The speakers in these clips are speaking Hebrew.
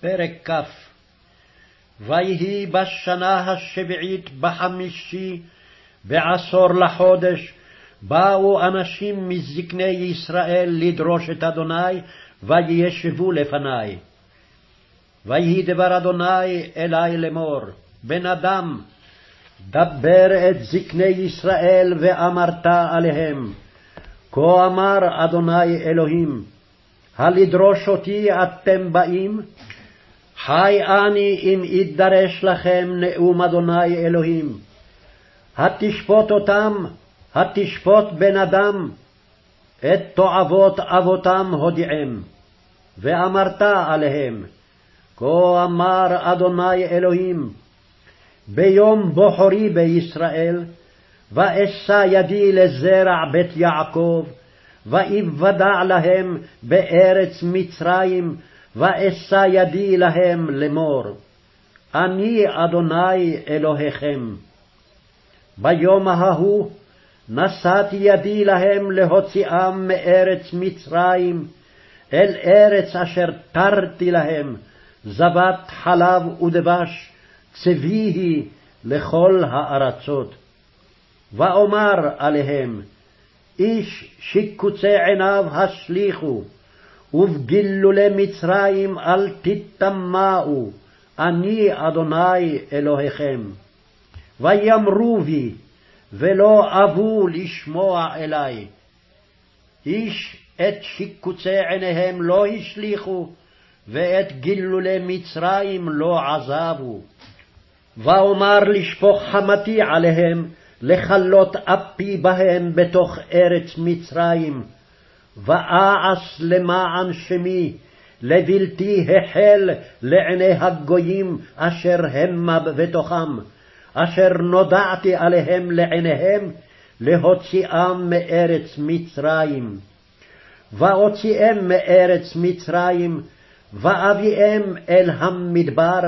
פרק כ. ויהי בשנה השביעית בחמישי, בעשור לחודש, באו אנשים מזקני ישראל לדרוש את אדוני, וישבו לפני. ויהי דבר אדוני אלי לאמור, בן אדם, דבר את זקני ישראל ואמרת עליהם, כה אמר אדוני אלוהים, הלדרוש אותי אתם באים? חי אני אם ידרש לכם נאום אדוני אלוהים. התשפוט אותם, התשפוט בן אדם, את תועבות אבותם הודיעם. ואמרת עליהם, כה אמר אדוני אלוהים, ביום בוחרי בישראל, ואשא ידי לזרע בית יעקב, ואיוודע להם בארץ מצרים, ואשא ידי להם לאמור, אני אדוני אלוהיכם. ביום ההוא נשאתי ידי להם להוציאם מארץ מצרים, אל ארץ אשר תרתי להם, זבת חלב ודבש, צביהי לכל הארצות. ואומר עליהם, איש שיקוצי עיניו השליכו, ובגילולי מצרים אל תטמאו, אני אדוני אלוהיכם. ויאמרו בי, ולא אבו לשמוע אלי. איש את שיקוצי עיניהם לא השליכו, ואת גילולי מצרים לא עזבו. ואומר לשפוך חמתי עליהם, לכלות אפי בהם בתוך ארץ מצרים, ואעש למען שמי, לבלתי החל לעיני הגויים אשר המה בתוכם, אשר נודעתי עליהם לעיניהם, להוציאם מארץ מצרים. ואוציאם מארץ מצרים, ואביאם אל המדבר,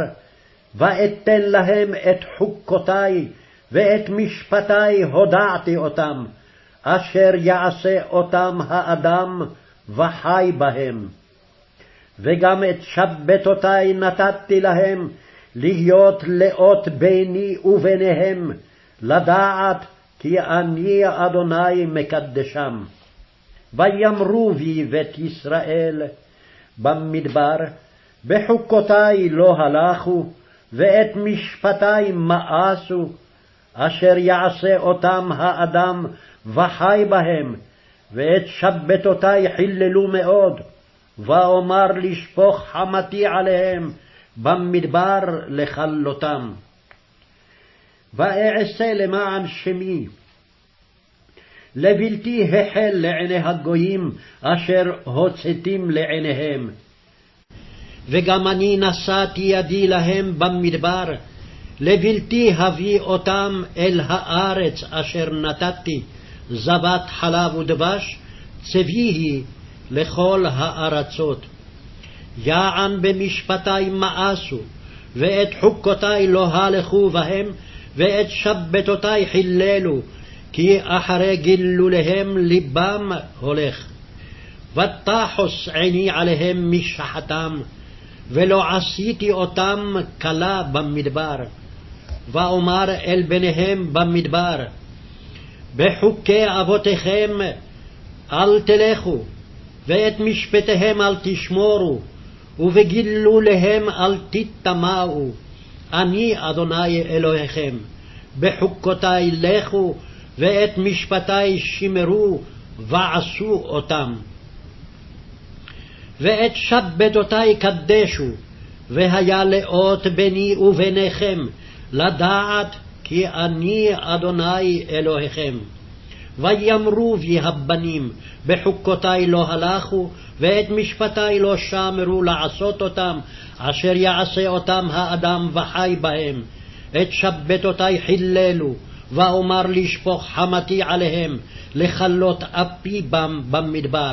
ואתן להם את חוקותי, ואת משפטי הודעתי אותם, אשר יעשה אותם האדם, וחי בהם. וגם את שבתותי נתתי להם, להיות לאות ביני וביניהם, לדעת כי אני אדוני מקדשם. ויאמרו בי בית ישראל במדבר, בחוקותי לא הלכו, ואת משפטי מאסו, אשר יעשה אותם האדם וחי בהם, ואת שבתותי חיללו מאוד, ואומר לשפוך חמתי עליהם במדבר לכלותם. ואעשה למען שמי, לבלתי החל לעיני הגויים אשר הוצאתים לעיניהם. וגם אני נשאתי ידי להם במדבר, לבלתי הביא אותם אל הארץ אשר נתתי, זבת חלב ודבש, צביהי לכל הארצות. יען במשפטי מאסו, ואת חוקותי לא הלכו בהם, ואת שבתותי חיללו, כי אחרי גילוליהם לבם הולך. ותחוס עיני עליהם משחתם, ולא עשיתי אותם כלה במדבר. ואומר אל בניהם במדבר, בחוקי אבותיכם אל תלכו, ואת משפטיהם אל תשמורו, ובגילוליהם אל תטמאו. אני אדוני אלוהיכם, בחוקותי לכו, ואת משפטי שמרו, ועשו אותם. ואת שבתותי קדשו, והיה לאות ביני וביניכם, לדעת כי אני אדוני אלוהיכם. ויאמרו בי הבנים, בחוקותי לא הלכו, ואת משפטי לא שמרו לעשות אותם, אשר יעשה אותם האדם וחי בהם. את שבתותי חיללו, ואומר לשפוך חמתי עליהם, לכלות אפי בם במדבר.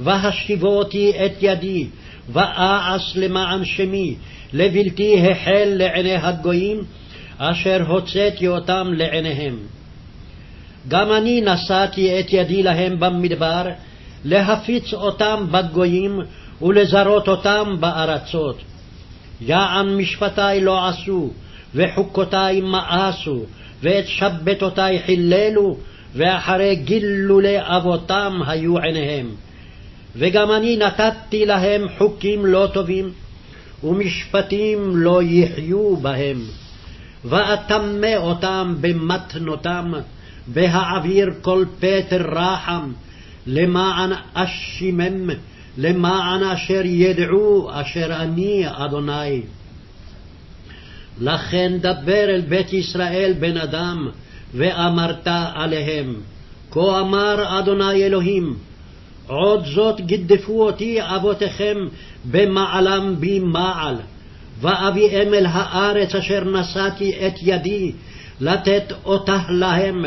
והשיבותי את ידי, ואעש למען שמי, לבלתי החל לעיני הגויים, אשר הוצאתי אותם לעיניהם. גם אני נשאתי את ידי להם במדבר, להפיץ אותם בגויים ולזרות אותם בארצות. יען משפטי לא עשו, וחוקותי מאסו, ואת שבתותי חיללו, ואחרי גילולי אבותם היו עיניהם. וגם אני נתתי להם חוקים לא טובים, ומשפטים לא יחיו בהם. ואטמא אותם במתנותם, בהעביר כל פטר רחם, למען אשימם, למען אשר ידעו אשר אני אדוני. לכן דבר אל בית ישראל בן אדם, ואמרת עליהם, כה אמר אדוני אלוהים, עוד זאת גדפו אותי אבותיכם במעלם בי מעל, ואביאם אל הארץ אשר נשאתי את ידי, לתת אותה להם,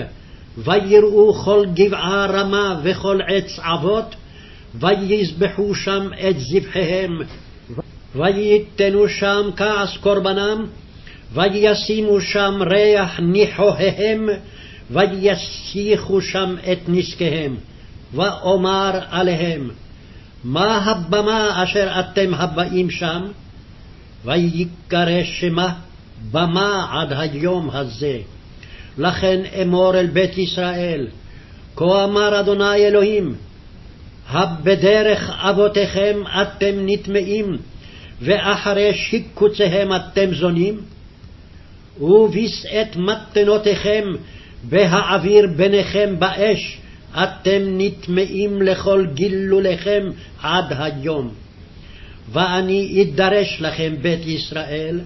ויראו כל גבעה רמה וכל עץ אבות, ויזבחו שם את זבחיהם, וייתנו שם כעס קורבנם, וישימו שם ריח ניחוהיהם, ויסיחו שם את נזקיהם. ואומר עליהם, מה הבמה אשר אתם הבאים שם? ויקרא שמה במה עד היום הזה. לכן אמור אל בית ישראל, כה אמר אדוני אלוהים, הבדרך אבותיכם אתם נטמאים, ואחרי שיקוציהם אתם זונים? ובשאת מתנותיכם בהעביר ביניכם באש, אתם נטמאים לכל גילוליכם עד היום. ואני אדרש לכם בית ישראל,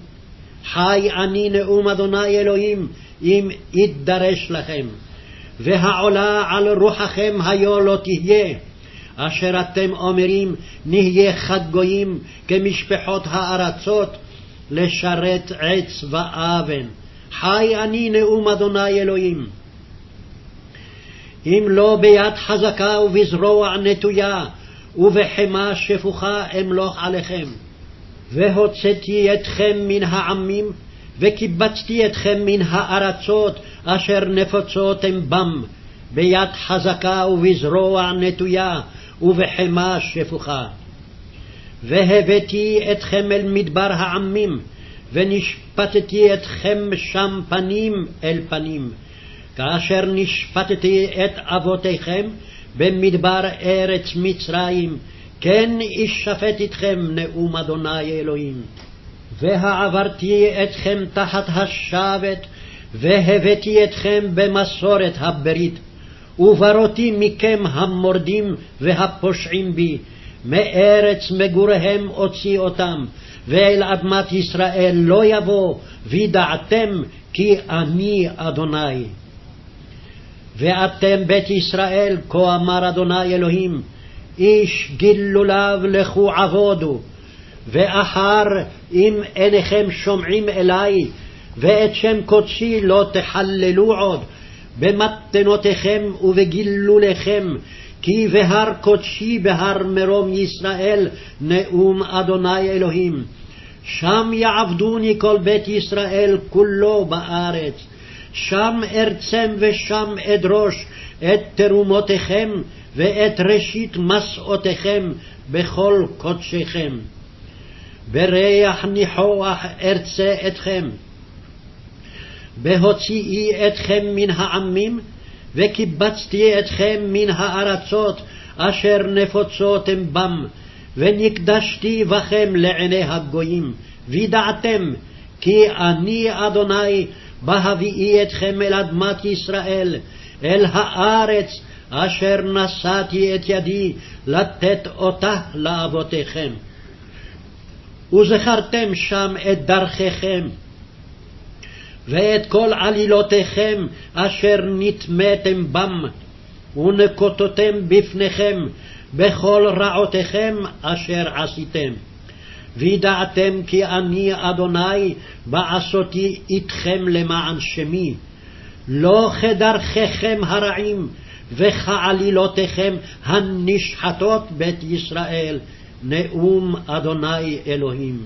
חי אני נאום אדוני אלוהים, אם אדרש לכם. והעולה על רוחכם היו לא תהיה, אשר אתם אומרים, נהיה חד גויים כמשפחות הארצות, לשרת עץ ואבן. חי אני נאום אדוני אלוהים. אם לא ביד חזקה ובזרוע נטויה, ובחמה שפוכה אמלוך עליכם. והוצאתי אתכם מן העמים, וקיבצתי אתכם מן הארצות אשר נפוצותם בם, ביד חזקה ובזרוע נטויה, ובחמה שפוכה. והבאתי אתכם אל מדבר העמים, ונשפטתי אתכם שם פנים אל פנים, כאשר נשפטתי את אבותיכם במדבר ארץ מצרים, כן אשפט אתכם נאום אדוני אלוהים. והעברתי אתכם תחת השבת, והבאתי אתכם במסורת הברית, וברותי מכם המורדים והפושעים בי, מארץ מגוריהם אוציא אותם, ואל אדמת ישראל לא יבוא, וידעתם כי אני אדוני. ואתם בית ישראל, כה אמר אדוני אלוהים, איש גילוליו לכו עבודו, ואחר אם עיניכם שומעים אלי, ואת שם קודשי לא תחללו עוד, במתנותיכם ובגילוליכם, כי בהר קודשי בהר מרום ישראל, נאום אדוני אלוהים. שם יעבדוני כל בית ישראל כולו בארץ. שם ארצם ושם אדרוש את תרומותיכם ואת ראשית מסעותיכם בכל קודשיכם. בריח ניחוח ארצה אתכם. בהוציאי אתכם מן העמים, וקיבצתי אתכם מן הארצות אשר נפוצותם בם, ונקדשתי בכם לעיני הגויים, וידעתם כי אני אדוני בהביאי אתכם אל אדמת ישראל, אל הארץ אשר נשאתי את ידי לתת אותה לאבותיכם. וזכרתם שם את דרכיכם, ואת כל עלילותיכם אשר נטמאתם בם, ונקוטותם בפניכם בכל רעותיכם אשר עשיתם. וידעתם כי אני אדוני בעשותי איתכם למען שמי, לא כדרכיכם הרעים וכעלילותיכם הנשחטות בית ישראל, נאום אדוני אלוהים.